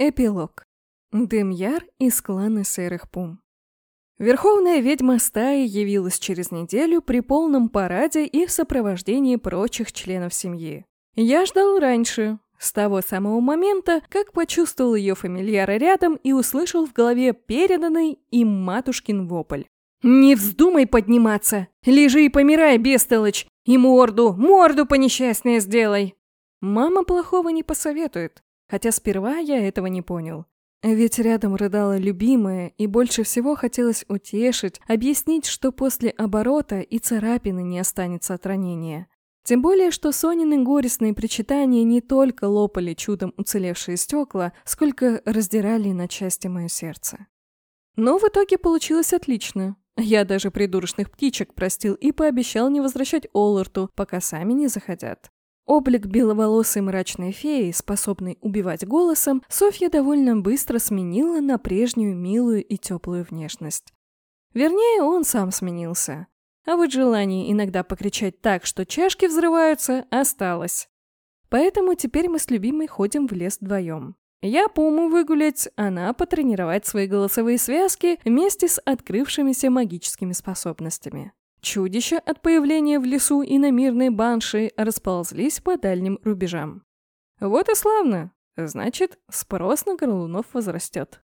Эпилог. Демьяр из клана Серых Пум. Верховная ведьма стаи явилась через неделю при полном параде и в сопровождении прочих членов семьи. Я ждал раньше, с того самого момента, как почувствовал ее фамильяра рядом и услышал в голове переданный им матушкин вопль. «Не вздумай подниматься! Лежи и помирай, бестолочь! И морду, морду по несчастной сделай!» Мама плохого не посоветует, хотя сперва я этого не понял. Ведь рядом рыдала любимая, и больше всего хотелось утешить, объяснить, что после оборота и царапины не останется от ранения. Тем более, что Сонины горестные причитания не только лопали чудом уцелевшие стекла, сколько раздирали на части мое сердце. Но в итоге получилось отлично. Я даже придурочных птичек простил и пообещал не возвращать Олларту, пока сами не захотят. Облик беловолосой мрачной феи, способной убивать голосом, Софья довольно быстро сменила на прежнюю милую и теплую внешность. Вернее, он сам сменился. А вот желание иногда покричать так, что чашки взрываются, осталось. Поэтому теперь мы с любимой ходим в лес вдвоем. Я пому выгулять, она потренировать свои голосовые связки вместе с открывшимися магическими способностями. Чудища от появления в лесу и на мирной банши расползлись по дальним рубежам. Вот и славно. Значит, спрос на горлунов возрастет.